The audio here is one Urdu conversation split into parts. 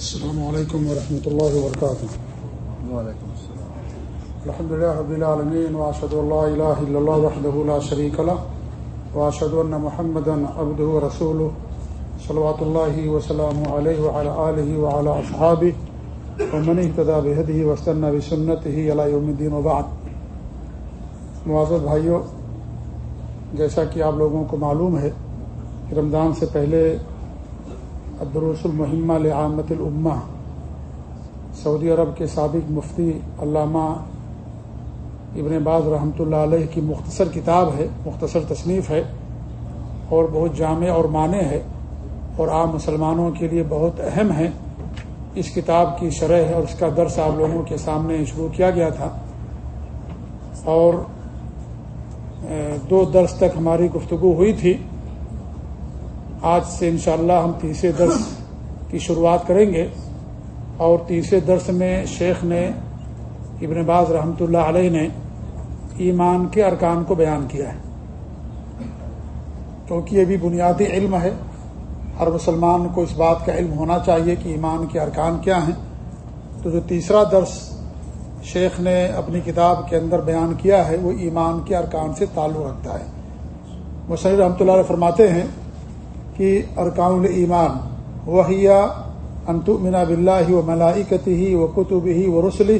السلام علیکم ورحمۃ اللہ وبرکاتہ وعلیکم السلام. الحمد لله رب العالمين واشهد ان لا اله الا الله وحده لا شريك له واشهد ان محمدا عبده ورسوله صلوات الله وسلامه عليه وعلى اله وعلى اصحابه ومن اهتدى بهديه واستنى بسنته الى يوم الدين وبعد. معزز بھائیو جیسا کہ آپ لوگوں کو معلوم ہے رمضان سے پہلے عبدالرس المحمہ لعامت الامہ، سعودی عرب کے سابق مفتی علامہ ابن باز رحمۃ اللہ علیہ کی مختصر کتاب ہے، مختصر تصنیف ہے، اور بہت جامع اور معنی ہے، اور عام مسلمانوں کے لیے بہت اہم ہے۔ اس کتاب کی شرح ہے اور اس کا درس آپ لوگوں کے سامنے شروع کیا گیا تھا۔ اور دو درس تک ہماری گفتگو ہوئی تھی۔ آج سے انشاءاللہ ہم تیسرے درس کی شروعات کریں گے اور تیسرے درس میں شیخ نے ابن باز رحمۃ اللہ علیہ نے ایمان کے ارکان کو بیان کیا ہے۔ کیونکہ یہ بھی بنیادی علم ہے، ہر مسلمان کو اس بات کا علم ہونا چاہیے کہ ایمان کے ارکان کیا ہیں۔ تو جو تیسرا درس شیخ نے اپنی کتاب کے اندر بیان کیا ہے، وہ ایمان کے ارکان سے تعلق رکھتا ہے۔ مصنف رحمۃ اللہ علیہ فرماتے ہیں کہ ارکان الایمان وحیہ انتو منا بلّہ و ملائکتی ہی و کتب ہی و رسلی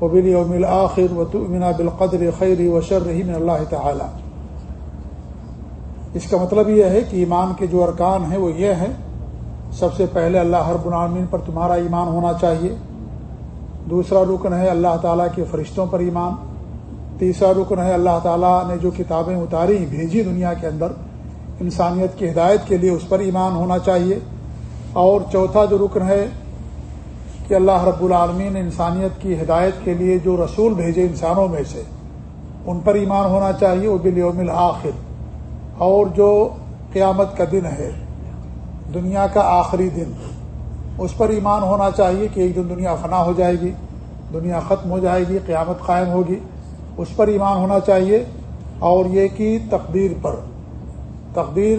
و بل ومل آخر و تمنا بالقدر خیری و شر رحیم اللہ تعالی۔ اس کا مطلب یہ ہے کہ ایمان کے جو ارکان ہیں وہ یہ ہیں، سب سے پہلے اللہ ہر بنامین پر تمہارا ایمان ہونا چاہیے۔ دوسرا رکن ہے اللہ تعالیٰ کے فرشتوں پر ایمان۔ تیسرا رکن ہے اللہ تعالیٰ نے جو کتابیں اتاری، بھیجی دنیا کے اندر۔ انسانیت کی ہدایت کے لیے اس پر ایمان ہونا چاہیے۔ اور چوتھا جو رکن ہے کہ اللہ رب العالمین نے انسانیت کی ہدایت کے لیے جو رسول بھیجے انسانوں میں سے، ان پر ایمان ہونا چاہیے۔ وہ بلیوم آخر اور جو قیامت کا دن ہے، دنیا کا آخری دن، اس پر ایمان ہونا چاہیے کہ ایک دن دنیا فنا ہو جائے گی، دنیا ختم ہو جائے گی، قیامت قائم ہوگی۔ اس پر ایمان ہونا چاہیے۔ اور یہ کہ تقدیر پر۔ تقدیر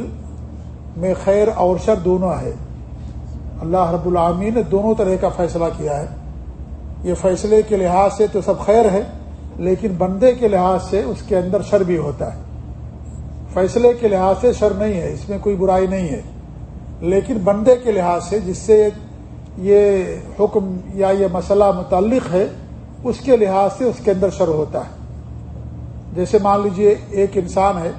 میں خیر اور شر دونوں ہے۔ اللہ رب العامین نے دونوں طرح کا فیصلہ کیا ہے۔ یہ فیصلے کے لحاظ سے تو سب خیر ہے، لیکن بندے کے لحاظ سے اس کے اندر شر بھی ہوتا ہے۔ فیصلے کے لحاظ سے شر نہیں ہے، اس میں کوئی برائی نہیں ہے۔ لیکن بندے کے لحاظ سے جس سے یہ حکم یا یہ مسئلہ متعلق ہے، اس کے لحاظ سے اس کے اندر شر ہوتا ہے۔ جیسے مان لیجیے ایک انسان ہے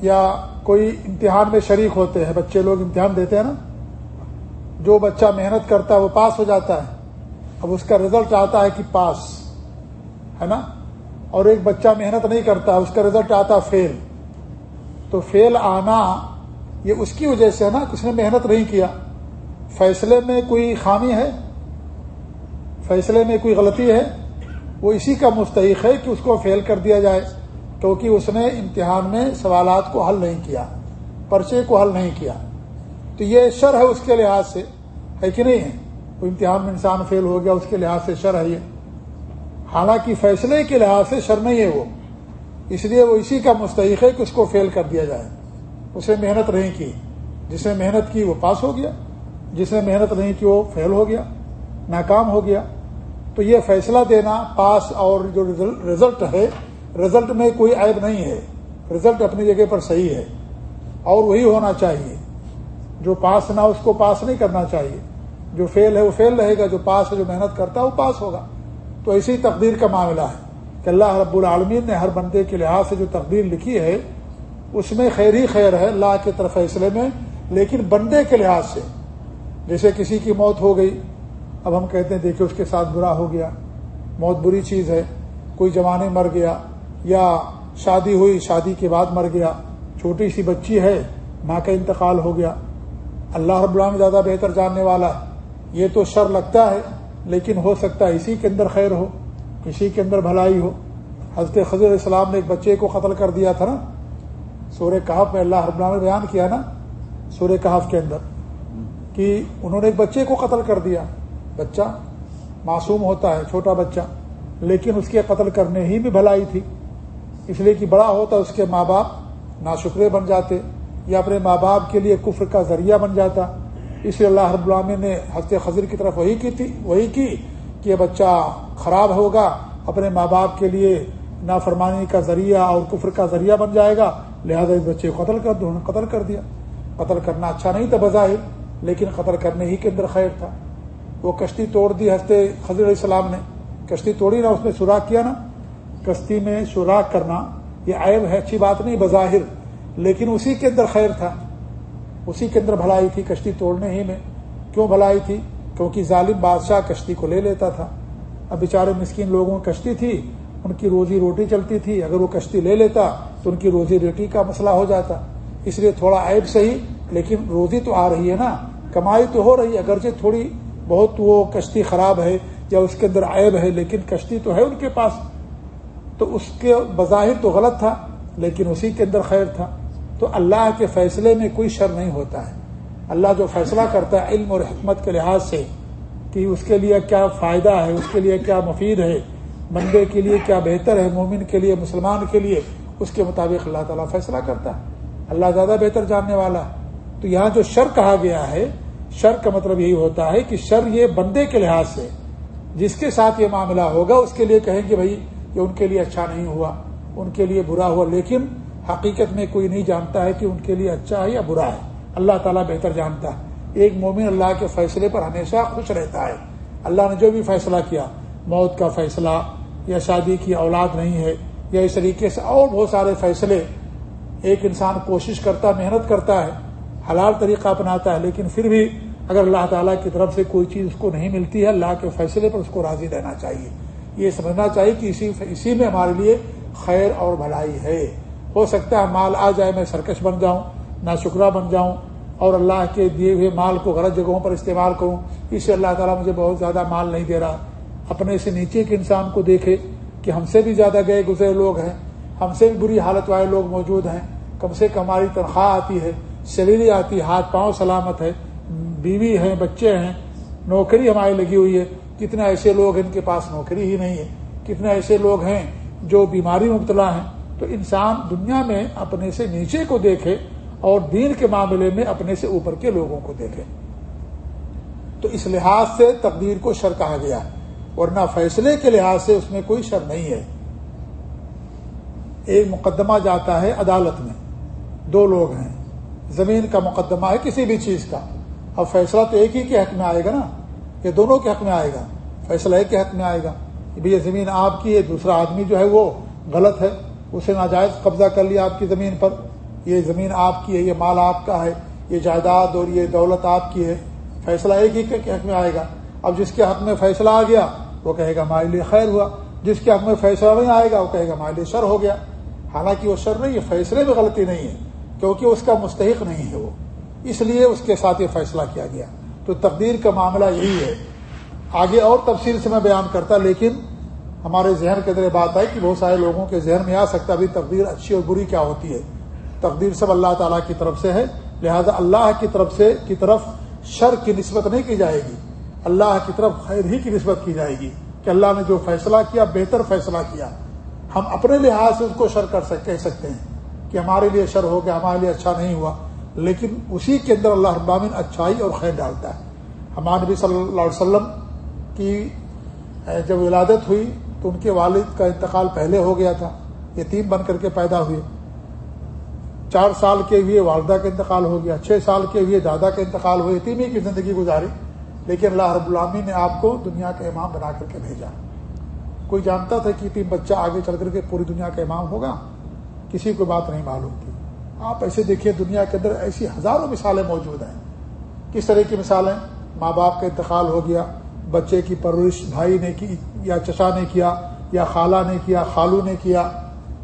یا کوئی امتحان میں شریک ہوتے ہیں، بچے لوگ امتحان دیتے ہیں نا، جو بچہ محنت کرتا ہے وہ پاس ہو جاتا ہے۔ اب اس کا رزلٹ آتا ہے کہ پاس، ہے نا؟ اور ایک بچہ محنت نہیں کرتا، اس کا رزلٹ آتا فیل تو فیل آنا، یہ اس کی وجہ سے ہے نا کس نے محنت نہیں کیا۔ فیصلے میں کوئی خامی ہے؟ فیصلے میں کوئی غلطی ہے؟ وہ اسی کا مستحق ہے کہ اس کو فیل کر دیا جائے۔ کیونکہ اس نے امتحان میں سوالات کو حل نہیں کیا، پرچے کو حل نہیں کیا۔ تو یہ شر ہے اس کے لحاظ سے، ہے کہ نہیں ہے؟ وہ امتحان میں انسان فیل ہو گیا، اس کے لحاظ سے شر ہے یہ۔ حالانکہ فیصلے کے لحاظ سے شر نہیں ہے وہ۔ اس لیے وہ اسی کا مستحق ہے کہ اس کو فیل کر دیا جائے۔ اسے محنت نہیں کی۔ جس نے محنت کی وہ پاس ہو گیا۔ جس نے محنت نہیں کی وہ فیل ہو گیا، ناکام ہو گیا۔ تو یہ فیصلہ دینا پاس اور جو رزلٹ ہے رزلٹ میں کوئی عیب نہیں ہے۔ رزلٹ اپنی جگہ پر صحیح ہے۔ اور وہی ہونا چاہیے۔ جو پاس نہ اس کو پاس نہیں کرنا چاہیے۔ جو فیل ہے وہ فیل رہے گا، جو پاس ہے، جو محنت کرتا ہے وہ پاس ہوگا۔ تو اسی تقدیر کا معاملہ ہے کہ اللہ رب العالمین نے ہر بندے کے لحاظ سے جو تقدیر لکھی ہے، اس میں خیر ہی خیر ہے، اللہ کے طرف فیصلے میں، لیکن بندے کے لحاظ سے۔ جیسے کسی کی موت ہو گئی، اب ہم کہتے ہیں دیکھیں اس کے ساتھ برا ہو گیا۔ موت بری چیز ہے، کوئی جوانے مر گیا یا شادی ہوئی، شادی کے بعد مر گیا، چھوٹی سی بچی ہے، ماں کا انتقال ہو گیا۔ اللہ رب العالمین زیادہ بہتر جاننے والا ہے۔ یہ تو شر لگتا ہے، لیکن ہو سکتا ہے اسی کے اندر خیر ہو، کسی کے اندر بھلائی ہو۔ حضرت خضر السلام نے ایک بچے کو قتل کر دیا تھا نا۔ سورہ کہف میں اللہ رب نے بیان کیا نا، سورہ کہف کے اندر، کہ انہوں نے ایک بچے کو قتل کر دیا۔ بچہ معصوم ہوتا ہے، چھوٹا بچہ، لیکن اس کے قتل کرنے ہی میں بھلائی تھی۔ اس لیے کہ بڑا ہوتا اس کے ماں باپ ناشکرے بن جاتے یا اپنے ماں باپ کے لیے کفر کا ذریعہ بن جاتا۔ اس لیے اللہ رب العالمین نے حضرت خضر کی طرف وہی کی تھی وہی کی کہ یہ بچہ خراب ہوگا، اپنے ماں باپ کے لیے نافرمانی کا ذریعہ اور کفر کا ذریعہ بن جائے گا۔ لہذا اس بچے کو قتل کر دو قتل کر دیا۔ قتل کرنا اچھا نہیں تھا بظاہر، لیکن قتل کرنے ہی کے اندر خیر تھا۔ وہ کشتی توڑ دی ہنستے خضر علیہ السلام نے۔ کشتی توڑی نا اس میں سوراخ کیا نا کشتی میں سوراخ کرنا، یہ عیب ہے، اچھی بات نہیں، بظاہر۔ لیکن اسی کے اندر خیر تھا۔ اسی کے اندر بھلائی تھی، کشتی توڑنے ہی میں۔ کیوں بھلائی تھی؟ کیونکہ ظالم بادشاہ کشتی کو لے لیتا تھا۔ اب بیچارے مسکین لوگوں کشتی تھی، ان کی روزی روٹی چلتی تھی۔ اگر وہ کشتی لے لیتا تو ان کی روزی روٹی کا مسئلہ ہو جاتا۔ اس لیے تھوڑا عیب صحیح، لیکن روزی تو آ رہی ہے نا۔ کمائی تو ہو رہی ہے، اگرچہ تھوڑی بہت وہ کشتی خراب ہے یا اس کے اندر عیب ہے، لیکن کشتی تو ہے ان کے پاس۔ تو اس کے بظاہر تو غلط تھا، لیکن اسی کے اندر خیر تھا۔ تو اللہ کے فیصلے میں کوئی شر نہیں ہوتا ہے۔ اللہ جو فیصلہ کرتا ہے علم اور حکمت کے لحاظ سے کہ اس کے لیے کیا فائدہ ہے، اس کے لیے کیا مفید ہے، بندے کے لیے کیا بہتر ہے، مومن کے لیے، مسلمان کے لیے، اس کے مطابق اللہ تعالیٰ فیصلہ کرتا ہے۔ اللہ زیادہ بہتر جاننے والا۔ تو یہاں جو شر کہا گیا ہے، شر کا مطلب یہی ہوتا ہے کہ شر یہ بندے کے لحاظ سے، جس کے ساتھ یہ معاملہ ہوگا، اس کے لیے کہیں گے بھائی یہ ان کے لیے اچھا نہیں ہوا، ان کے لیے برا ہوا، لیکن حقیقت میں کوئی نہیں جانتا ہے کہ ان کے لیے اچھا ہے یا برا ہے۔ اللہ تعالیٰ بہتر جانتا ہے۔ ایک مومن اللہ کے فیصلے پر ہمیشہ خوش رہتا ہے۔ اللہ نے جو بھی فیصلہ کیا، موت کا فیصلہ یا شادی کی اولاد نہیں ہے، یا اس طریقے سے اور بہت سارے فیصلے، ایک انسان کوشش کرتا، محنت کرتا ہے، حلال طریقہ اپناتا ہے، لیکن پھر بھی اگر اللہ تعالیٰ کی طرف سے کوئی چیز اس کو نہیں ملتی ہے، اللہ کے فیصلے پر اس کو راضی رہنا چاہیے۔ یہ سمجھنا چاہیے کہ اسی اسی میں ہمارے لیے خیر اور بھلائی ہے۔ ہو سکتا ہے مال آ جائے، میں سرکش بن جاؤں نہ شکرہ بن جاؤں اور اللہ کے دیے ہوئے مال کو غلط جگہوں پر استعمال کروں، اس سے اللہ تعالیٰ مجھے بہت زیادہ مال نہیں دے رہا۔ اپنے سے نیچے کے انسان کو دیکھے کہ ہم سے بھی زیادہ گئے، گزرے لوگ ہیں۔ ہم سے بھی بری حالت والے لوگ موجود ہیں۔ کم سے کم ہماری تنخواہ آتی ہے، سیلری آتی ہے، ہاتھ پاؤں سلامت ہے، بیوی ہیں، بچے ہیں، نوکری ہماری لگی ہوئی ہے۔ کتنے ایسے لوگ ہیں ان کے پاس نوکری ہی نہیں ہے، کتنے ایسے لوگ ہیں جو بیماری مبتلا ہیں۔ تو انسان دنیا میں اپنے سے نیچے کو دیکھے اور دین کے معاملے میں اپنے سے اوپر کے لوگوں کو دیکھے۔ تو اس لحاظ سے تقدیر کو شر کہا گیا، ورنہ فیصلے کے لحاظ سے اس میں کوئی شر نہیں ہے۔ ایک مقدمہ جاتا ہے عدالت میں۔ دو لوگ ہیں۔ زمین کا مقدمہ ہے کسی بھی چیز کا۔ اب فیصلہ تو ایک ہی کے حق میں آئے گا نا۔ یہ دونوں کے حق میں آئے گا، فیصلہ ایک کے حق میں آئے گا کہ یہ زمین آپ کی ہے، دوسرا آدمی جو ہے وہ غلط ہے، اسے ناجائز قبضہ کر لیا آپ کی زمین پر، یہ زمین آپ کی ہے، یہ مال آپ کا ہے، یہ جائیداد اور یہ دولت آپ کی ہے، فیصلہ ایک ہی کے حق میں آئے گا۔ اب جس کے حق میں فیصلہ آ گیا، وہ کہے گا ہمارے لیے خیر ہوا، جس کے حق میں فیصلہ نہیں آئے گا، وہ کہے گا ہمارے لیے شر ہو گیا۔ حالانکہ وہ شر نہیں ہے فیصلے میں غلطی نہیں ہے، کیونکہ اس کا مستحق نہیں ہے وہ۔ اس لیے اس کے ساتھ یہ فیصلہ کیا گیا۔ تو تقدیر کا معاملہ یہی ہے۔ آگے اور تفصیل سے میں بیان کرتا، لیکن ہمارے ذہن کے اندر بات آئی کہ بہت سارے لوگوں کے ذہن میں آ سکتا ابھی تقدیر اچھی اور بری کیا ہوتی ہے۔ تقدیر سب اللہ تعالیٰ کی طرف سے ہے، لہذا اللہ کی طرف سے کی طرف شر کی نسبت نہیں کی جائے گی۔ اللہ کی طرف خیر ہی کی نسبت کی جائے گی کہ اللہ نے جو فیصلہ کیا، بہتر فیصلہ کیا۔ ہم اپنے لحاظ سے اس کو شر کر کہہ سکتے ہیں کہ ہمارے لیے شر ہو گیا، ہمارے لیے اچھا نہیں ہوا۔ لیکن اسی کے اندر اللہ ابامن اچھائی اور خیر ڈالتا ہے۔ ہمارے نبی صلی اللہ علیہ وسلم کی جب ولادت ہوئی تو ان کے والد کا انتقال پہلے ہو گیا تھا، یتیم بن کر کے پیدا ہوئے۔ چار سال کے ہوئے والدہ کا انتقال ہو گیا، چھ سال کے ہوئے دادا کا انتقال ہوئے یتیمی کی زندگی گزاری۔ لیکن اللہ رب العامی نے آپ کو دنیا کا امام بنا کر کے بھیجا۔ کوئی جانتا تھا کہ تین بچہ آگے چل کر کے پوری دنیا کا امام ہوگا؟ کسی کو بات نہیں معلوم تھی۔ آپ ایسے دیکھیے دنیا کے اندر ایسی ہزاروں مثالیں موجود ہیں۔ کس طرح کی مثالیں؟ ماں باپ کا انتقال ہو گیا، بچے کی پرورش، بھائی نے کی، یا چچا نے کیا، یا خالہ نے کیا، خالو نے کیا،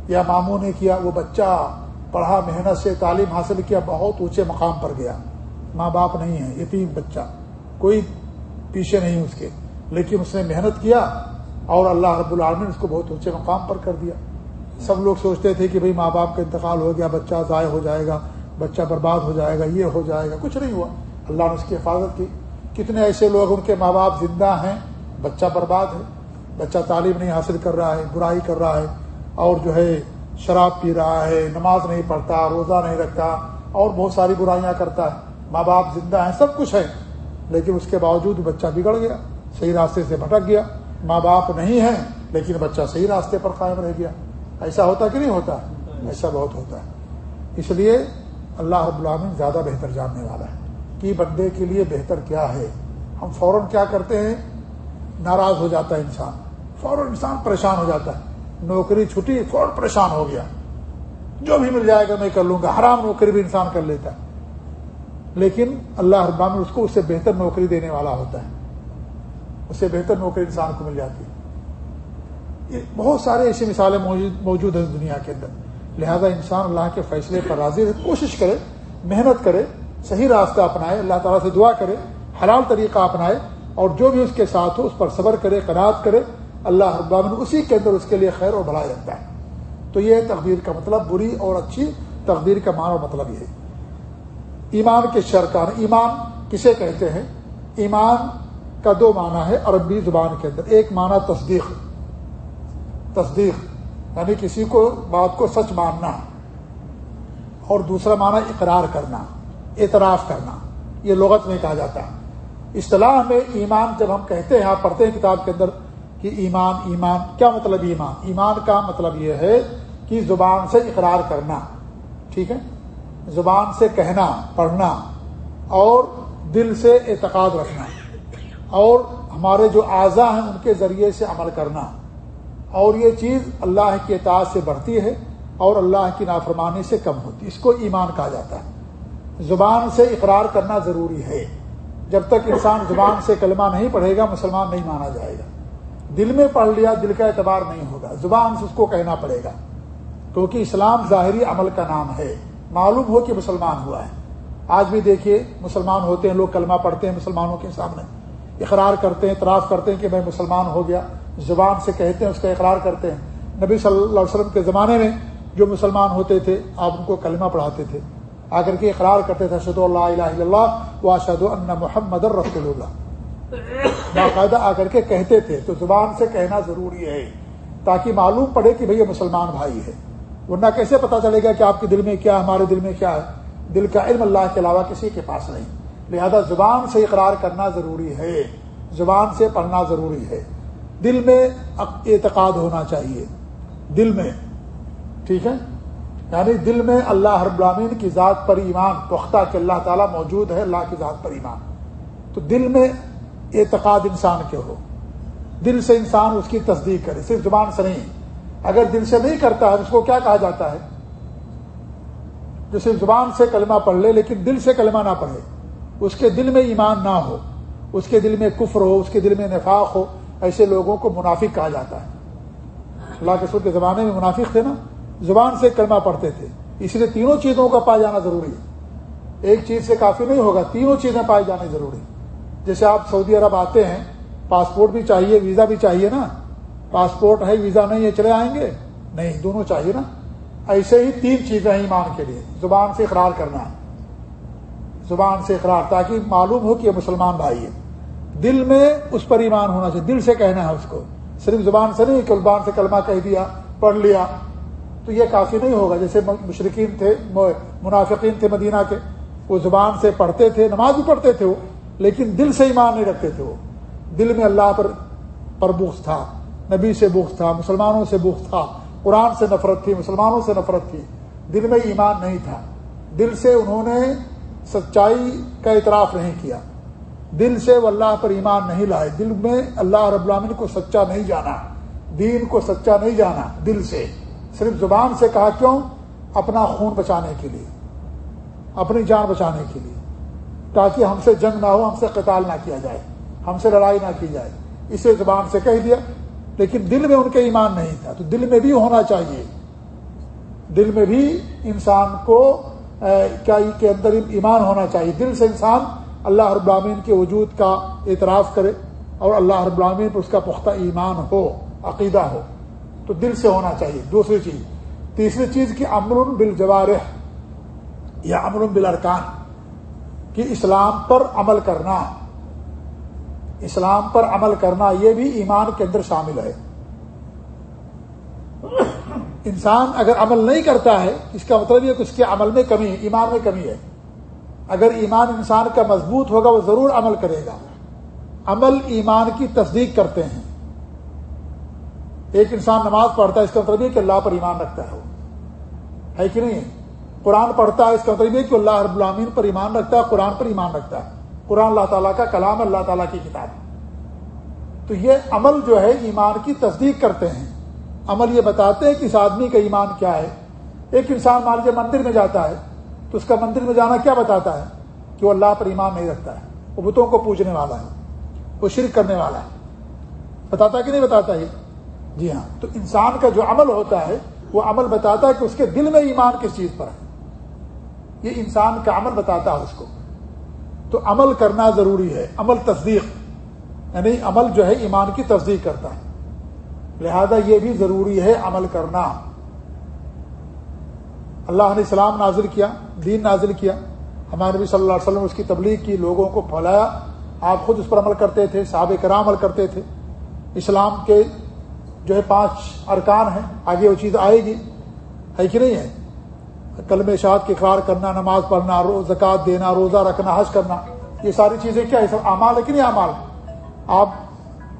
یا ماموں نے کیا، وہ بچہ پڑھا، محنت سے تعلیم حاصل کیا، بہت اونچے مقام پر گیا۔ ماں باپ نہیں ہے یتیم بچہ، کوئی پیچھے نہیں اس کے۔ لیکن اس نے محنت کیا اور اللہ رب العالمین اس کو بہت اونچے مقام پر کر دیا۔ سب لوگ سوچتے تھے کہ بھئی ماں باپ کا انتقال ہو گیا، بچہ ضائع ہو جائے گا، بچہ برباد ہو جائے گا، یہ ہو جائے گا، کچھ نہیں ہوا۔ اللہ نے اس کی حفاظت کی۔ کتنے ایسے لوگ ان کے ماں باپ زندہ ہیں، بچہ برباد ہے، بچہ تعلیم نہیں حاصل کر رہا ہے، برائی کر رہا ہے، اور جو ہے شراب پی رہا ہے، نماز نہیں پڑھتا، روزہ نہیں رکھتا، اور بہت ساری برائیاں کرتا ہے۔ ماں باپ زندہ ہیں، سب کچھ ہے لیکن اس کے باوجود بچہ بگڑ گیا، صحیح راستے سے بھٹک گیا۔ ماں باپ نہیں ہیں، لیکن بچہ صحیح راستے پر قائم رہ گیا۔ ایسا ہوتا کہ نہیں ہوتا؟ ایسا بہت ہوتا ہے۔ اس لیے اللہ رب العالمین زیادہ بہتر جاننے والا ہے کہ بندے کے لیے بہتر کیا ہے۔ ہم فوراً کیا کرتے ہیں؟ ناراض ہو جاتا ہے انسان۔ فوراً انسان پریشان ہو جاتا ہے۔ نوکری چھٹی، فوراً پریشان ہو گیا۔ جو بھی مل جائے گا میں کر لوں گا۔ حرام نوکری بھی انسان کر لیتا ہے۔ لیکن اللہ ابان اس کو اس سے بہتر نوکری دینے والا ہوتا ہے۔ اس سے بہتر نوکری انسان کو مل جاتی ہے۔ بہت سارے ایسی مثالیں موجود ہیں دنیا کے اندر۔ لہذا انسان اللہ کے فیصلے پر راضی رہے، کوشش کرے، محنت کرے، صحیح راستہ اپنائے، اللہ تعالیٰ سے دعا کرے، حلال طریقہ اپنائے، اور جو بھی اس کے ساتھ ہو اس پر صبر کرے، قناعت کرے، اللہ ابامن اسی کے اندر اس کے لیے خیر اور بھلائی رکھتا ہے۔ تو یہ تقدیر کا مطلب بری اور اچھی تقدیر کا معنی اور مطلب یہ ہے۔ ایمان کے شرکان، ایمان کسے کہتے ہیں؟ ایمان کا دو معنی ہے، عربی زبان کے اندر۔ ایک معنی تصدیق۔ تصدیق یعنی کسی کو بات کو سچ ماننا اور دوسرا معنی اقرار کرنا، اعتراف کرنا، یہ لغت میں کہا جاتا ہے۔ اصطلاح میں ایمان جب ہم کہتے ہیں، آپ پڑھتے ہیں کتاب کے اندر کہ ایمان ایمان، کیا مطلب ایمان؟ ایمان کا مطلب یہ ہے کہ زبان سے اقرار کرنا، ٹھیک ہے؟ زبان سے کہنا، پڑھنا اور دل سے اعتقاد رکھنا اور ہمارے جو اعضا ہیں ان کے ذریعے سے عمل کرنا۔ اور یہ چیز اللہ کے اطاعت سے بڑھتی ہے اور اللہ کی نافرمانی سے کم ہوتی ہے۔ اس کو ایمان کہا جاتا ہے۔ زبان سے اقرار کرنا ضروری ہے۔ جب تک انسان زبان سے کلمہ نہیں پڑھے گا، مسلمان نہیں مانا جائے گا۔ دل میں پڑھ لیا، دل کا اعتبار نہیں ہوگا۔ زبان سے اس کو کہنا پڑے گا۔ کیونکہ اسلام ظاہری عمل کا نام ہے۔ معلوم ہو کہ مسلمان ہوا ہے۔ آج بھی دیکھیے، مسلمان ہوتے ہیں، لوگ کلمہ پڑھتے ہیں مسلمانوں کے سامنے۔ اقرار کرتے ہیں، اعتراف کرتے ہیں کہ میں مسلمان ہو گیا۔ زبان سے کہتے ہیں، اس کا اقرار کرتے ہیں۔ نبی صلی اللہ علیہ وسلم کے زمانے میں جو مسلمان ہوتے تھے، آپ ان کو کلمہ پڑھاتے تھے۔ آ کر کے اقرار کرتے تھے اشد اللہ الہ اللہ و اشد اللہ محمد الرسول اللہ۔ باقاعدہ آ کر کے کہتے تھے، تو زبان سے کہنا ضروری ہے، تاکہ معلوم پڑے کہ بھئی یہ مسلمان بھائی ہے۔ ورنہ کیسے پتا چلے گا کہ آپ کے دل میں کیا، ہمارے دل میں کیا ہے؟ دل کا علم اللہ کے علاوہ کسی کے پاس نہیں۔ لہذا زبان سے اقرار کرنا ضروری ہے۔ زبان سے پڑھنا ضروری ہے۔ دل میں اعتقاد ہونا چاہیے۔ دل میں۔ ٹھیک ہے؟ یعنی دل میں اللہ ہر بلامین کی ذات پر ایمان، پختہ کہ اللہ تعالیٰ موجود ہے، اللہ کی ذات پر ایمان۔ تو دل میں اعتقاد انسان کے ہو۔ دل سے انسان اس کی تصدیق کرے، صرف زبان سے نہیں۔ اگر دل سے نہیں کرتا ہے، اس کو کیا کہا جاتا ہے؟ جو صرف زبان سے کلمہ پڑھ لے، لیکن دل سے کلمہ نہ پڑھے۔ اس کے دل میں ایمان نہ ہو، اس کے دل میں کفر ہو، اس کے دل میں نفاق ہو ایسے لوگوں کو منافق کہا جاتا ہے۔ اللہ کے سر کے زمانے میں منافق تھے نا، زبان سے کلمہ پڑھتے تھے۔ اس لیے تینوں چیزوں کا پائے جانا ضروری ہے۔ ایک چیز سے کافی نہیں ہوگا، تینوں چیزیں پائے جانے ضروری جیسے آپ سعودی عرب آتے ہیں، پاسپورٹ بھی چاہیے، ویزا بھی چاہیے نا۔ پاسپورٹ ہے، ویزا نہیں ہے، چلے آئیں گے۔ نہیں، دونوں چاہیے نا۔ ایسے ہی تین چیزیں ہیں ایمان کے لیے۔ زبان سے اقرار کرنا ہے۔ زبان سے اقرار، تاکہ معلوم ہو کہ یہ مسلمان بھائی ہے دل میں اس پر ایمان ہونا چاہیے، دل سے کہنا ہے اس کو۔ صرف زبان سے نہیں کہ زبان سے کلمہ کہہ دیا، پڑھ لیا۔ تو یہ کافی نہیں ہوگا۔ جیسے مشرقین تھے، منافقین تھے مدینہ کے، وہ زبان سے پڑھتے تھے، نماز بھی پڑھتے تھے وہ، لیکن دل سے ایمان نہیں رکھتے تھے وہ۔ دل میں اللہ پر پر بخ تھا، نبی سے بخ تھا، مسلمانوں سے بخ تھا، قرآن سے نفرت تھی، مسلمانوں سے نفرت تھی۔ دل میں ایمان نہیں تھا۔ دل سے انہوں نے سچائی کا اعتراف نہیں کیا۔ دل سے وہ اللہ پر ایمان نہیں لائے۔ دل میں اللہ رب العالمین کو سچا نہیں جانا۔ دین کو سچا نہیں جانا۔ دل سے۔ صرف زبان سے کہا کیوں؟ اپنا خون بچانے کے لیے۔ اپنی جان بچانے کے لیے۔ تاکہ ہم سے جنگ نہ ہو، ہم سے قتال نہ کیا جائے۔ ہم سے لڑائی نہ کی جائے۔ اسے زبان سے کہہ دیا۔ لیکن دل میں ان کے ایمان نہیں تھا۔ تو دل میں بھی ہونا چاہیے۔ دل میں بھی انسان کو کیا کے اندر ایمان ہونا چاہیے۔ دل سے انسان اللہ رب العالمین کے وجود کا اعتراف کرے اور اللہ رب العالمین پر اس کا پختہ ایمان ہو، عقیدہ ہو۔ تو دل سے ہونا چاہیے۔ دوسری چیز، تیسری چیز کی امر بل جوارح یا امر بل ارکان کہ اسلام پر عمل کرنا۔ اسلام پر عمل کرنا یہ بھی ایمان کے اندر شامل ہے۔ انسان اگر عمل نہیں کرتا ہے، اس کا مطلب یہ کہ اس کے عمل میں کمی ہے، ایمان میں کمی ہے۔ اگر ایمان انسان کا مضبوط ہوگا، وہ ضرور عمل کرے گا۔ عمل ایمان کی تصدیق کرتے ہیں۔ ایک انسان نماز پڑھتا ہے، اس کا مطلب یہ کہ اللہ پر ایمان رکھتا ہے وہ۔ ہے کہ نہیں؟ قرآن پڑھتا ہے، اس کا مطلب یہ کہ اللہ رب العامین پر ایمان رکھتا ہے، قرآن پر ایمان رکھتا ہے۔ قرآن اللہ تعالیٰ کا کلام، اللہ تعالیٰ کی کتاب۔ تو یہ عمل جو ہے، ایمان کی تصدیق کرتے ہیں۔ عمل یہ بتاتے ہیں کہ اس آدمی کا ایمان کیا ہے۔ ایک انسان مان لیجیے مندر میں جاتا ہے۔ تو اس کا مندر میں جانا کیا بتاتا ہے؟ کہ وہ اللہ پر ایمان نہیں رکھتا ہے۔ وہ بتوں کو پوجنے والا ہے۔ وہ شرک کرنے والا ہے۔ بتاتا کہ نہیں بتاتا یہ؟ جی ہاں۔ تو انسان کا جو عمل ہوتا ہے، وہ عمل بتاتا ہے کہ اس کے دل میں ایمان کس چیز پر ہے۔ یہ انسان کا عمل بتاتا ہے اس کو۔ تو عمل کرنا ضروری ہے۔ عمل تصدیق۔ یعنی عمل جو ہے، ایمان کی تصدیق کرتا ہے۔ لہذا یہ بھی ضروری ہے عمل کرنا۔ اللہ نے اسلام نازل کیا، دین نازل کیا۔ ہمارے نبی صلی اللہ علیہ وسلم اس کی تبلیغ کی، لوگوں کو پھیلایا۔ آپ خود اس پر عمل کرتے تھے صحاب کرام عمل کرتے تھے۔ اسلام کے جو ہے پانچ ارکان ہیں، آگے وہ چیز آئے گی۔ ہے کہ نہیں ہے؟ کلم اشاعت کے اقرار کرنا، نماز پڑھنا زکوٰۃ دینا، روزہ رکھنا، حج کرنا، یہ ساری چیزیں کیا ہے سب اعمال ہے کہ نہیں اعمال؟ آپ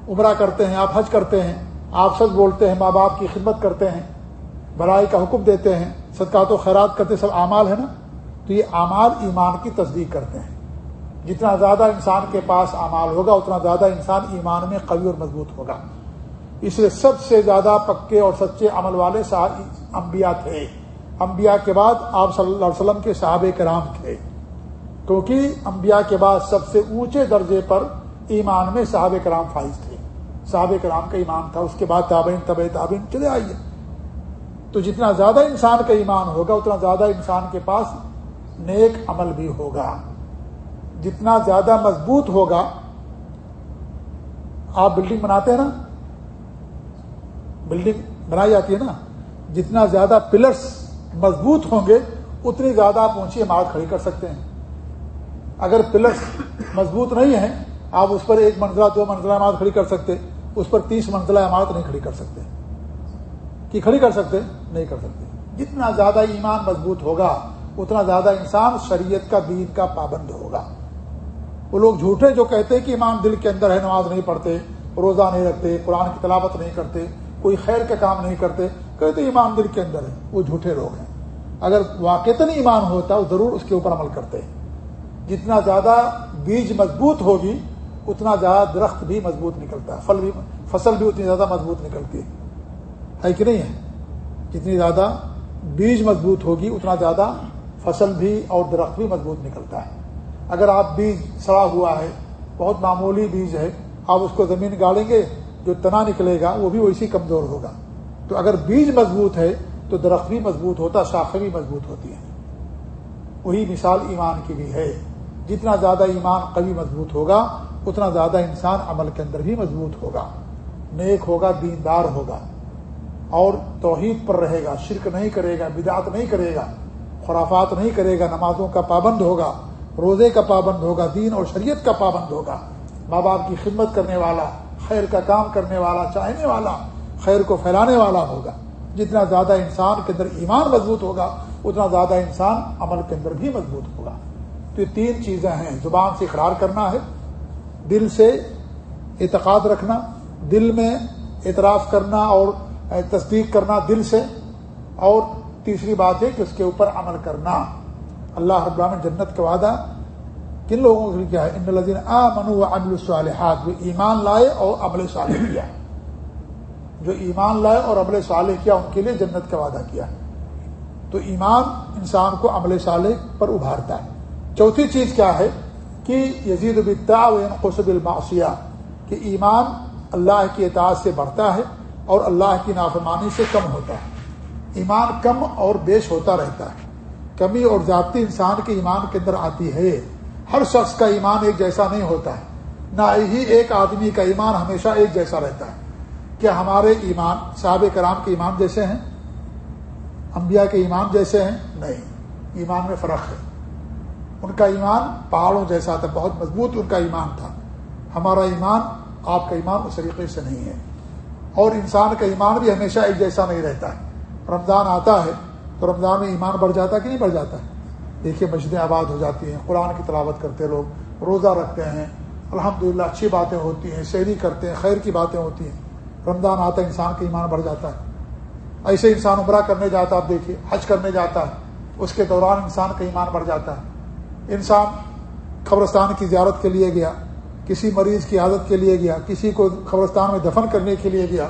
عمرہ کرتے ہیں، آپ حج کرتے ہیں، آپ سچ بولتے ہیں، ماں باپ کی خدمت کرتے ہیں، بھلائی کا حکم دیتے ہیں۔ صدقات و خیرات کرتے سب اعمال ہے نا، تو یہ اعمال ایمان کی تصدیق کرتے ہیں۔ جتنا زیادہ انسان کے پاس اعمال ہوگا، اتنا زیادہ انسان ایمان میں قوی اور مضبوط ہوگا۔ اس لیے سب سے زیادہ پکے اور سچے عمل والے انبیاء تھے۔ انبیاء کے بعد آپ صلی اللہ علیہ وسلم کے صحاب کرام تھے۔ کیونکہ انبیاء کے بعد سب سے اونچے درجے پر ایمان میں صحاب کرام فائز تھے۔ صحاب کرام کا ایمان تھا، اس کے بعد تابعین طب تابعین چلے آئیے۔ تو جتنا زیادہ انسان کا ایمان ہوگا، اتنا زیادہ انسان کے پاس نیک عمل بھی ہوگا۔ جتنا زیادہ مضبوط ہوگا، آپ بلڈنگ بناتے ہیں نا؟ بلڈنگ بنائی جاتی ہے نا؟ جتنا زیادہ پلرس مضبوط ہوں گے، اتنی زیادہ آپ اونچی عمارت کھڑی کر سکتے ہیں۔ اگر پلرس مضبوط نہیں ہیں، آپ اس پر ایک منزلہ، دو منزلہ عمارت کھڑی کر سکتے، اس پر تیس منزلہ عمارت نہیں کھڑی کر سکتے۔ کہ کھڑی کر سکتے، نہیں کر سکتے۔ جتنا زیادہ ایمان مضبوط ہوگا، اتنا زیادہ انسان شریعت کا، دین کا پابند ہوگا۔ وہ لوگ جھوٹے جو کہتے کہ ایمان دل کے اندر ہے، نماز نہیں پڑھتے، روزہ نہیں رکھتے، قرآن کی تلاوت نہیں کرتے، کوئی خیر کا کام نہیں کرتے، کہتے ایمان دل کے اندر ہے، وہ جھوٹے لوگ ہیں۔ اگر واقعتاً ایمان ہوتا، وہ ضرور اس کے اوپر عمل کرتے۔ جتنا زیادہ بیج مضبوط ہوگی، اتنا زیادہ درخت بھی مضبوط نکلتا ہے فل بھی، فصل بھی اتنی زیادہ مضبوط نکلتی۔ ہے ہے کہ نہیں ہے۔ جتنی زیادہ بیج مضبوط ہوگی، اتنا زیادہ فصل بھی اور درخت بھی مضبوط نکلتا ہے۔ اگر آپ بیج سڑا ہوا ہے، بہت معمولی بیج ہے، آپ اس کو زمین گاڑیں گے، جو تنا نکلے گا، وہ بھی ویسی کمزور ہوگا۔ تو اگر بیج مضبوط ہے، تو درخت بھی مضبوط ہوتا، شاخیں بھی مضبوط ہوتی ہیں۔ وہی مثال ایمان کی بھی ہے۔ جتنا زیادہ ایمان قوی مضبوط ہوگا، اتنا زیادہ انسان عمل کے اندر بھی مضبوط ہوگا۔ نیک ہوگا، دیندار ہوگا۔ اور توحید پر رہے گا، شرک نہیں کرے گا، بدعت نہیں کرے گا، خرافات نہیں کرے گا، نمازوں کا پابند ہوگا، روزے کا پابند ہوگا، دین اور شریعت کا پابند ہوگا۔ ماں باپ کی خدمت کرنے والا، خیر کا کام کرنے والا، چاہنے والا، خیر کو پھیلانے والا ہوگا۔ جتنا زیادہ انسان کے اندر ایمان مضبوط ہوگا، اتنا زیادہ انسان عمل کے اندر بھی مضبوط ہوگا۔ تو یہ تین چیزیں ہیں، زبان سے اقرار کرنا ہے، دل سے اعتقاد رکھنا، دل میں اعتراف کرنا اور تصدیق کرنا دل سے، اور تیسری بات ہے کہ اس کے اوپر عمل کرنا۔ اللہ رب العالمین جنت کا وعدہ کن لوگوں کے لیے کیا ہے؟ ان لذین آ منو ابل الصالحات، جو ایمان لائے اور ابل صالح کیا۔ جو ایمان لائے اور ابل صالح کیا، ان کے لیے جنت کا وعدہ کیا۔ تو ایمان انسان کو عمل صالح پر ابھارتا ہے۔ چوتھی چیز کیا ہے؟ کہ یزید قصب الماسیہ کہ ایمان اللہ کی اطاعت سے بڑھتا ہے۔ اور اللہ کی نافرمانی سے کم ہوتا ہے۔ ایمان کم اور بیش ہوتا رہتا ہے۔ کمی اور ذاتی انسان کے ایمان کے اندر آتی ہے۔ ہر شخص کا ایمان ایک جیسا نہیں ہوتا ہے۔ نہ ہی ایک آدمی کا ایمان ہمیشہ ایک جیسا رہتا ہے۔ کیا ہمارے ایمان صحاب کرام کے ایمان جیسے ہیں؟ انبیاء کے ایمان جیسے ہیں؟ نہیں۔ ایمان میں فرق ہے۔ ان کا ایمان پہاڑوں جیسا تھا، بہت مضبوط ان کا ایمان تھا۔ ہمارا ایمان آپ کا ایمان اس طریقے سے نہیں ہے۔ اور انسان کا ایمان بھی ہمیشہ ایک جیسا نہیں رہتا ہے۔ رمضان آتا ہے تو رمضان میں ایمان بڑھ جاتا ہے کہ نہیں بڑھ جاتا ہے؟ دیکھیے مسجدیں آباد ہو جاتی ہیں، قرآن کی تلاوت کرتے لوگ، روزہ رکھتے ہیں، الحمدللہ اچھی باتیں ہوتی ہیں شہری کرتے ہیں، خیر کی باتیں ہوتی ہیں۔ رمضان آتا ہے، انسان کا ایمان بڑھ جاتا ہے۔ ایسے انسان عمرہ کرنے جاتا آپ دیکھیے، حج کرنے جاتا ہے، اس کے دوران انسان کا ایمان بڑھ جاتا ہے۔ انسان قبرستان کی زیارت کے لیے گیا کسی مریض کی عادت کے لیے گیا، کسی کو قبرستان میں دفن کرنے کے لیے گیا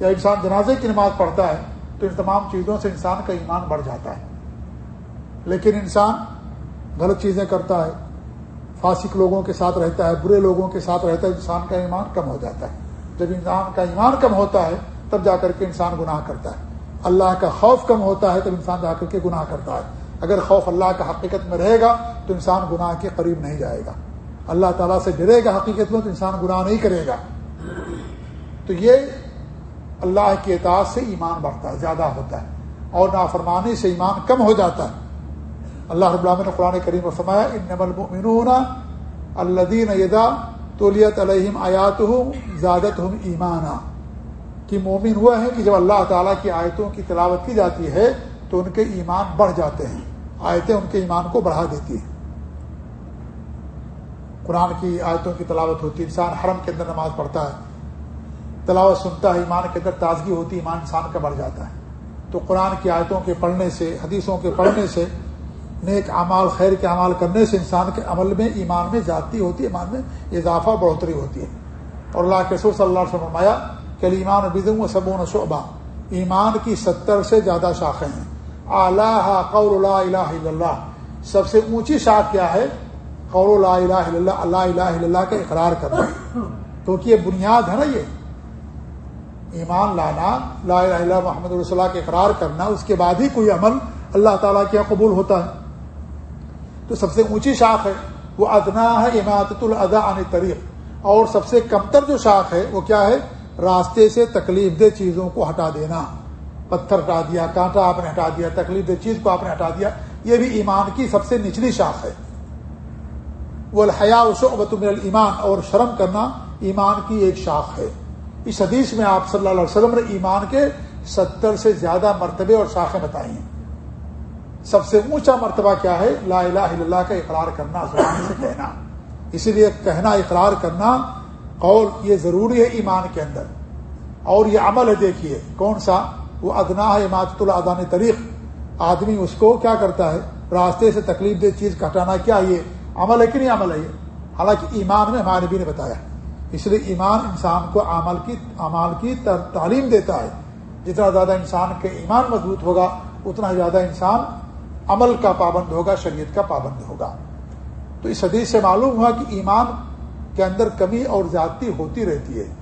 یا انسان جنازے کی نماز پڑھتا ہے، تو ان تمام چیزوں سے انسان کا ایمان بڑھ جاتا ہے۔ لیکن انسان غلط چیزیں کرتا ہے، فاسق لوگوں کے ساتھ رہتا ہے، برے لوگوں کے ساتھ رہتا ہے، انسان کا ایمان کم ہو جاتا ہے۔ جب انسان کا ایمان کم ہوتا ہے، تب جا کر کے انسان گناہ کرتا ہے۔ اللہ کا خوف کم ہوتا ہے، تب انسان جا کر کے گناہ کرتا ہے۔ اگر خوف اللہ کا حقیقت میں رہے گا، تو انسان گناہ کے قریب نہیں جائے گا۔ اللہ تعالیٰ سے ڈرے گا حقیقت میں تو انسان گناہ نہیں کرے گا۔ تو یہ اللہ کی اطاعت سے ایمان بڑھتا ہے، زیادہ ہوتا ہے۔ اور نافرمانی سے ایمان کم ہو جاتا ہے۔ اللہ رب العالمین نے قرآن کریم فرمایا ان نمل المؤمنون الدین یدا تولیت علیہم آیات ہوں زیادت ہم ایمانہ کہ مومن ہوا ہے کہ جب اللہ تعالیٰ کی آیتوں کی تلاوت کی جاتی ہے تو ان کے ایمان بڑھ جاتے ہیں۔ آیتیں ان کے ایمان کو بڑھا دیتی ہیں۔ قرآن کی آیتوں کی تلاوت ہوتی ہے، انسان حرم کے اندر نماز پڑھتا ہے۔ تلاوت سنتا ہے، ایمان کے اندر تازگی ہوتی ہے، ایمان انسان کا بڑھ جاتا ہے۔ تو قرآن کی آیتوں کے پڑھنے سے، حدیثوں کے پڑھنے سے، نیک اعمال، خیر کے اعمال کرنے سے انسان کے عمل میں ایمان میں ذاتی ہوتی ہے، ایمان میں اضافہ، بڑھوتری ہوتی ہے۔ اور اللہ کے سور صلی اللہ علیہ وسلم آیا ایمان بدم و صبون شعبہ، ایمان کی ستر سے زیادہ شاخیں ہیں۔ اعلیٰ قول الہ الا اللہ۔ سب سے اونچی شاخ کیا ہے؟ قول لا الہ الا اللہ اللہ الہ الا اللہ کا اقرار کرنا۔ کیونکہ یہ بنیاد ہے نا یہ۔ ایمان لانا، لا الہ الا محمد رسول اللہ کا اقرار کرنا، اس کے بعد ہی کوئی عمل اللہ تعالیٰ کیا قبول ہوتا ہے۔ تو سب سے اونچی شاخ ہے، وہ ادنا ہے اماطت الادا عن طریق اور سب سے کمتر جو شاخ ہے، وہ کیا ہے؟ راستے سے تکلیف دہ چیزوں کو ہٹا دینا۔ پتھر ہٹا دیا، کانٹا آپ نے ہٹا دیا، تکلیف دہ چیز کو آپ نے ہٹا دیا۔ یہ بھی ایمان کی سب سے نچلی شاخ ہے۔ وہ الحیا شعبت من ایمان اور شرم کرنا ایمان کی ایک شاخ ہے۔ اس حدیث میں آپ صلی اللہ علیہ وسلم نے ایمان کے ستر سے زیادہ مرتبے اور شاخیں بتائی ہیں۔ سب سے اونچا مرتبہ کیا ہے؟ لا الہ الا اللہ کا اقرار کرنا، زبان سے کہنا۔ اسی لیے کہنا، اقرار کرنا قول یہ ضروری ہے ایمان کے اندر۔ اور یہ عمل ہے، دیکھیے، کون سا؟ وہ ادنا ہے اماطت الادان طریق۔ آدمی اس کو کیا کرتا ہے؟ راستے سے تکلیف دہ چیز کٹانا کیا یہ عمل ہے کہ نہیں عمل ہے یہ؟ حالانکہ ایمان میں ہمارے نبی نے بتایا اس لیے ایمان انسان کو عمل کی عمال کی تعلیم دیتا ہے۔ جتنا زیادہ انسان کے ایمان مضبوط ہوگا، اتنا زیادہ انسان عمل کا پابند ہوگا، شریعت کا پابند ہوگا۔ تو اس حدیث سے معلوم ہوا کہ ایمان کے اندر کمی اور زیادتی ہوتی رہتی ہے۔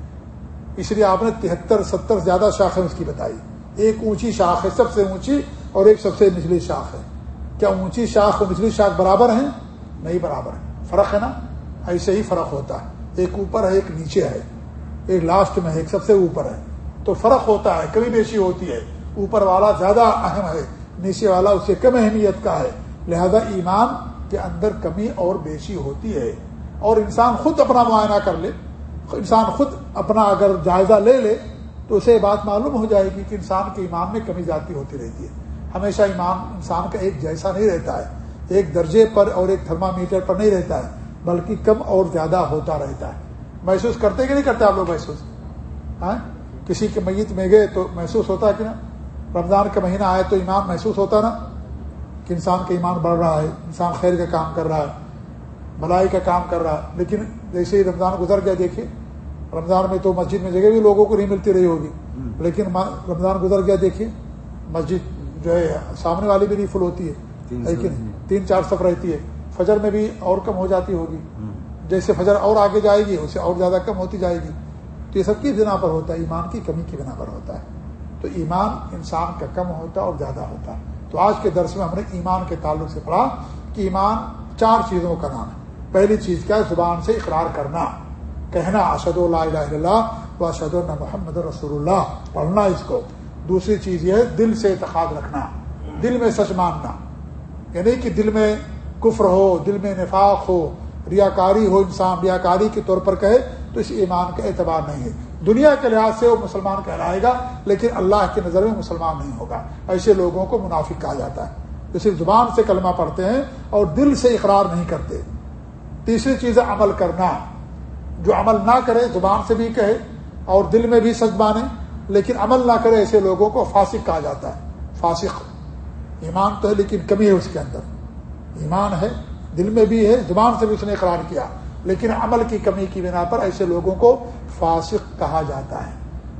اس لیے آپ نے تہتر، ستر زیادہ شاخیں اس کی بتائی۔ ایک اونچی شاخ ہے، سب سے اونچی اور ایک سب سے نچلی شاخ ہے۔ کیا اونچی شاخ اور نچلی شاخ برابر ہیں؟ نہیں برابر ہے۔ فرق ہے نا؟ ایسے ہی فرق ہوتا ہے۔ ایک اوپر ہے، ایک نیچے ہے۔ ایک لاسٹ میں ہے، ایک سب سے اوپر ہے۔ تو فرق ہوتا ہے کمی بیشی ہوتی ہے۔ اوپر والا زیادہ اہم ہے، نیچے والا اس سے کم اہمیت کا ہے۔ لہذا ایمان کے اندر کمی اور بیشی ہوتی ہے۔ اور انسان خود اپنا معائنہ کر لے۔ انسان خود اپنا اگر جائزہ لے لے، تو اسے بات معلوم ہو جائے گی کہ انسان کے ایمان میں کمی جاتی ہوتی رہتی ہے۔ ہمیشہ ایمان انسان کا ایک جیسا نہیں رہتا ہے۔ ایک درجے پر اور ایک تھرما میٹر پر نہیں رہتا ہے بلکہ کم اور زیادہ ہوتا رہتا ہے۔ محسوس کرتے کہ نہیں کرتے آپ لوگ محسوس؟ ہاں؟ کسی کے میت میں گئے تو محسوس ہوتا ہے کہ نا؟ رمضان کا مہینہ آئے تو ایمان محسوس ہوتا نا؟ کہ انسان کا ایمان بڑھ رہا ہے انسان خیر کا کام کر رہا ہے بلائی کا کام کر رہا ہے۔ لیکن جیسے ہی رمضان گزر گیا دیکھیے رمضان میں تو مسجد میں جگہ بھی لوگوں کو نہیں ملتی رہی ہوگی۔ لیکن رمضان گزر گیا دیکھیے مسجد جو ہے سامنے والی بھی نہیں فل ہوتی ہے۔ تین چار سب رہتی ہے۔ فجر میں بھی اور کم ہو جاتی ہوگی۔ جیسے فجر اور آگے جائے گی اسے اور زیادہ کم ہوتی جائے گی۔ تو یہ سب کی بنا پر ہوتا ہے ایمان کی کمی کی بنا پر ہوتا ہے۔ تو ایمان انسان کا کم ہوتا ہے اور زیادہ ہوتا ہے۔ تو آج کے درس میں ہم نے ایمان کے تعلق سے پڑھا کہ ایمان چار چیزوں کا نام ہے۔ پہلی چیز کیا ہے؟ زبان سے اقرار کرنا۔ کہنا اشد اللہ اللہ و اشد اللہ محمد رسول اللہ۔ پڑھنا اس کو۔ دوسری چیز یہ ہے دل سے اعتقاد رکھنا۔ دل میں سچ ماننا۔ یعنی کہ دل میں کفر ہو، دل میں نفاق ہو، ریاکاری ہو انسان، ریاکاری کے طور پر کہے تو اس ایمان کا اعتبار نہیں ہے۔ دنیا کے لحاظ سے وہ مسلمان کہلائے گا، لیکن اللہ کی نظر میں مسلمان نہیں ہوگا۔ ایسے لوگوں کو منافق کہا جاتا ہے۔ جو صرف زبان سے کلمہ پڑھتے ہیں اور دل سے اقرار نہیں کرتے۔ تیسری چیز ہے عمل کرنا۔ جو عمل نہ کرے، زبان سے بھی کہے اور دل میں بھی سچ بانے، لیکن عمل نہ کرے، ایسے لوگوں کو فاسق کہا جاتا ہے۔ فاسق۔ ایمان تو ہے لیکن کمی ہے اس کے اندر۔ ایمان ہے، دل میں بھی ہے، زبان سے بھی اس نے اقرار کیا۔ لیکن عمل کی کمی کی بنا پر ایسے لوگوں کو فاسق کہا جاتا ہے۔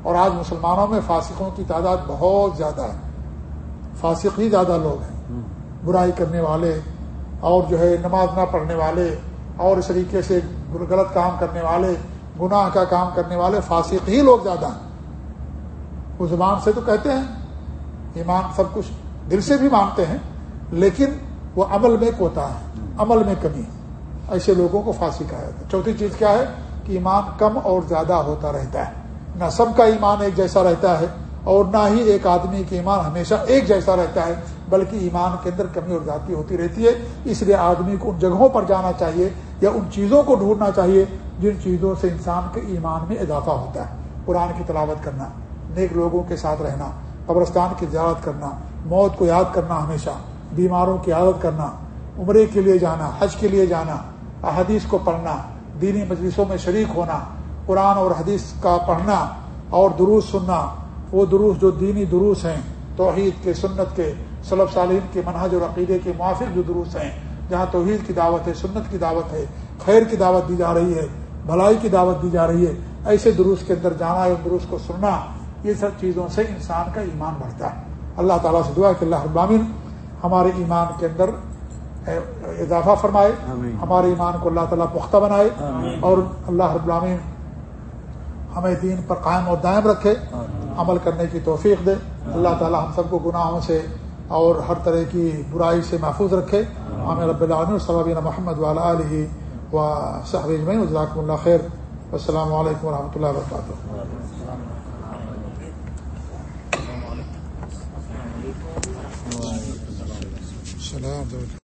اور آج مسلمانوں میں فاسقوں کی تعداد بہت زیادہ ہے۔ فاسق ہی زیادہ لوگ ہیں۔ برائی کرنے والے اور جو ہے نماز نہ پڑھنے والے اور اس طریقے سے غلط کام کرنے والے، گناہ کا کام کرنے والے فاسق ہی لوگ زیادہ ہیں۔ وہ زبان سے تو کہتے ہیں، ایمان سب کچھ دل سے بھی مانتے ہیں، لیکن وہ عمل میں کوتا ہے، عمل میں کمی ایسے لوگوں کو پھانسی کہا جاتا ہے۔ چوتھی چیز کیا ہے؟ کہ ایمان کم اور زیادہ ہوتا رہتا ہے۔ نہ سب کا ایمان ایک جیسا رہتا ہے اور نہ ہی ایک آدمی کے ایمان ہمیشہ ایک جیسا رہتا ہے، بلکہ ایمان کے اندر کمی اور زیادتی ہوتی رہتی ہے۔ اس لیے آدمی کو ان جگہوں پر جانا چاہیے یا ان چیزوں کو ڈھونڈنا چاہیے جن چیزوں سے انسان کے ایمان میں اضافہ ہوتا ہے۔ قرآن کی تلاوت کرنا، نیک لوگوں کے ساتھ رہنا، قبرستان کی زیارت کرنا موت کو یاد کرنا ہمیشہ، بیماروں کی عادت کرنا، عمرے کے لیے جانا، حج کے لیے جانا، احادیث کو پڑھنا، دینی مجلسوں میں شریک ہونا، قرآن اور حدیث کا پڑھنا اور دروس سننا، وہ دروس جو دینی دروس ہیں، توحید کے، سنت کے صلب صالین کے، منہج اور عقیدے کے موافق جو دروس ہیں، جہاں توحید کی دعوت ہے، سنت کی دعوت ہے، خیر کی دعوت دی جا رہی ہے، بھلائی کی دعوت دی جا رہی ہے، ایسے دروس کے اندر جانا اور دروس کو سننا، یہ سب چیزوں سے انسان کا ایمان بڑھتا ہے۔ اللہ تعالیٰ سے دعا کہ اللہ ابامن ہمارے ایمان کے اندر اضافہ فرمائے ہمارے ایمان کو اللہ تعالیٰ پختہ بنائے اور اللہ رب العالمین ہمیں دین پر قائم اور دائم رکھے عمل کرنے کی توفیق دے۔ اللہ تعالیٰ ہم سب کو گناہوں سے اور ہر طرح کی برائی سے محفوظ رکھے۔ ہمیں رب العالمین۔ صبابین محمد والا علیہ و صحب جزاکم اللہ خیر۔ السلام علیکم و رحمۃ اللہ وبرکاتہ۔ السلام